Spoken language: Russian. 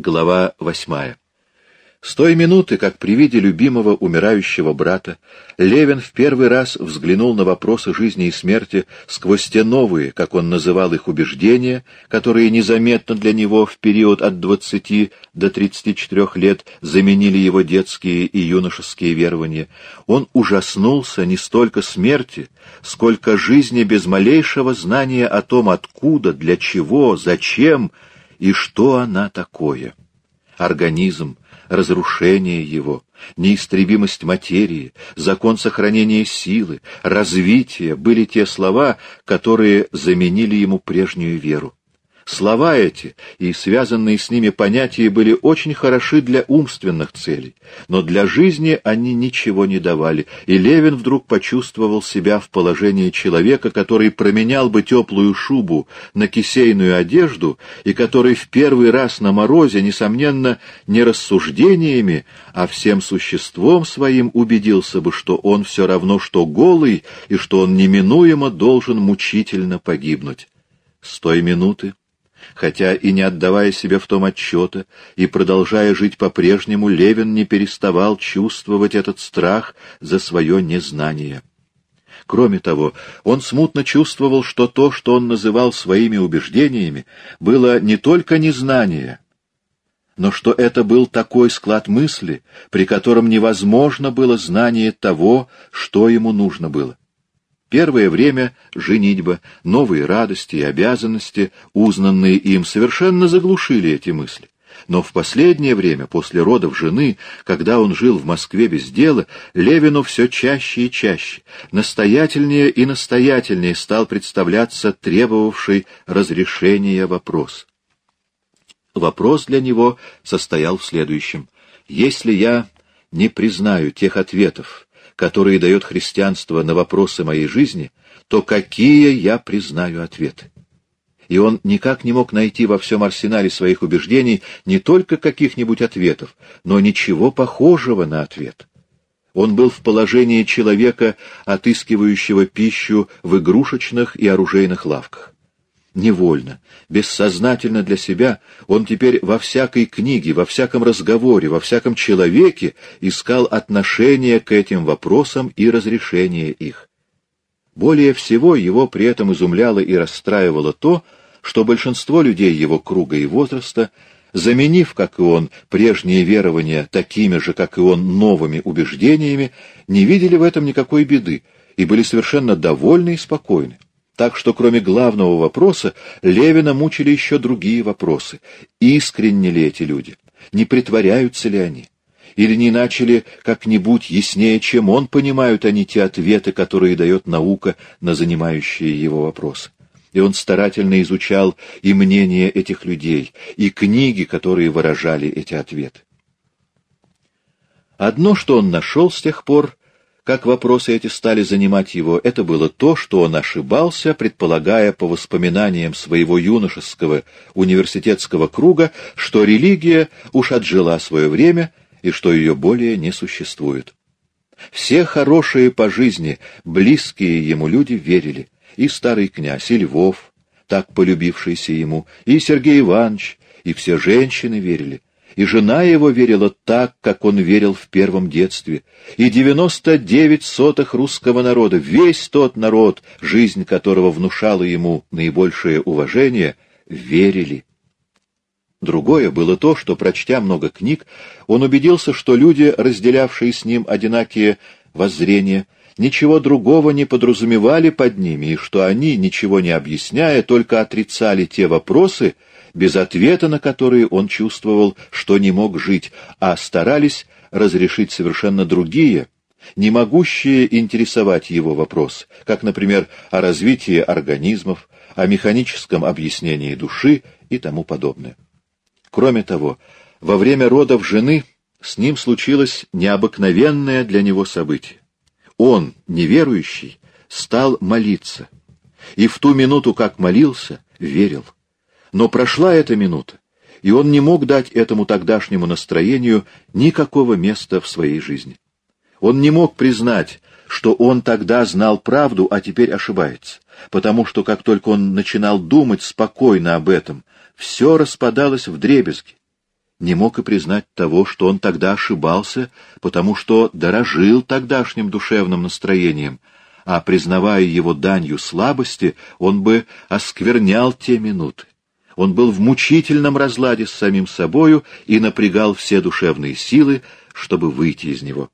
Глава восьмая. С той минуты, как при виде любимого умирающего брата, Левин в первый раз взглянул на вопросы жизни и смерти сквозь те новые, как он называл их, убеждения, которые незаметно для него в период от двадцати до тридцати четырех лет заменили его детские и юношеские верования, он ужаснулся не столько смерти, сколько жизни без малейшего знания о том, откуда, для чего, зачем — и что она такое? Организм, разрушение его, неистребимость материи, закон сохранения силы, развитие были те слова, которые заменили ему прежнюю веру. Слова эти и связанные с ними понятия были очень хороши для умственных целей, но для жизни они ничего не давали, и Левин вдруг почувствовал себя в положении человека, который променял бы теплую шубу на кисейную одежду и который в первый раз на морозе, несомненно, не рассуждениями, а всем существом своим убедился бы, что он все равно, что голый, и что он неминуемо должен мучительно погибнуть. С той минуты Хотя и не отдавая себе в том отчета, и продолжая жить по-прежнему, Левин не переставал чувствовать этот страх за свое незнание. Кроме того, он смутно чувствовал, что то, что он называл своими убеждениями, было не только незнание, но что это был такой склад мысли, при котором невозможно было знание того, что ему нужно было. Первое время женитьба, новые радости и обязанности, узнанные им, совершенно заглушили эти мысли. Но в последнее время, после родов жены, когда он жил в Москве без дела, Левину все чаще и чаще, настоятельнее и настоятельнее стал представляться требовавший разрешения вопрос. Вопрос для него состоял в следующем. «Если я не признаю тех ответов, которые дает христианство на вопросы моей жизни, то какие я признаю ответы? И он никак не мог найти во всем арсенале своих убеждений не только каких-нибудь ответов, но ничего похожего на ответ. Он был в положении человека, отыскивающего пищу в игрушечных и оружейных лавках невольно, бессознательно для себя, он теперь во всякой книге, во всяком разговоре, во всяком человеке искал отношение к этим вопросам и разрешение их. Более всего его при этом изумляло и расстраивало то, что большинство людей его круга и возраста, заменив, как и он, прежние верования такими же, как и он, новыми убеждениями, не видели в этом никакой беды и были совершенно довольны и спокойны. Так что кроме главного вопроса Левина мучили еще другие вопросы. Искренне ли эти люди? Не притворяются ли они? Или не начали как-нибудь яснее, чем он, понимают они те ответы, которые дает наука на занимающие его вопросы? И он старательно изучал и мнение этих людей, и книги, которые выражали эти ответы. Одно, что он нашел с тех пор, как вопросы эти стали занимать его, это было то, что он ошибался, предполагая по воспоминаниям своего юношеского университетского круга, что религия уж отжила свое время и что ее более не существует. Все хорошие по жизни, близкие ему люди верили, и старый князь, и Львов, так полюбившийся ему, и Сергей Иванович, и все женщины верили, и жена его верила так, как он верил в первом детстве, и девяносто девять сотых русского народа, весь тот народ, жизнь которого внушала ему наибольшее уважение, верили. Другое было то, что, прочтя много книг, он убедился, что люди, разделявшие с ним одинакие воззрения, ничего другого не подразумевали под ними, и что они, ничего не объясняя, только отрицали те вопросы, без ответа на которые он чувствовал, что не мог жить, а старались разрешить совершенно другие, не могущие интересовать его вопросы, как, например, о развитии организмов, о механическом объяснении души и тому подобное. Кроме того, во время родов жены с ним случилось необыкновенное для него событие. Он, неверующий, стал молиться, и в ту минуту, как молился, верил. Но прошла эта минута, и он не мог дать этому тогдашнему настроению никакого места в своей жизни. Он не мог признать, что он тогда знал правду, а теперь ошибается, потому что как только он начинал думать спокойно об этом, все распадалось в дребезги. Не мог и признать того, что он тогда ошибался, потому что дорожил тогдашним душевным настроением, а, признавая его данью слабости, он бы осквернял те минуты. Он был в мучительном разладе с самим собою и напрягал все душевные силы, чтобы выйти из него.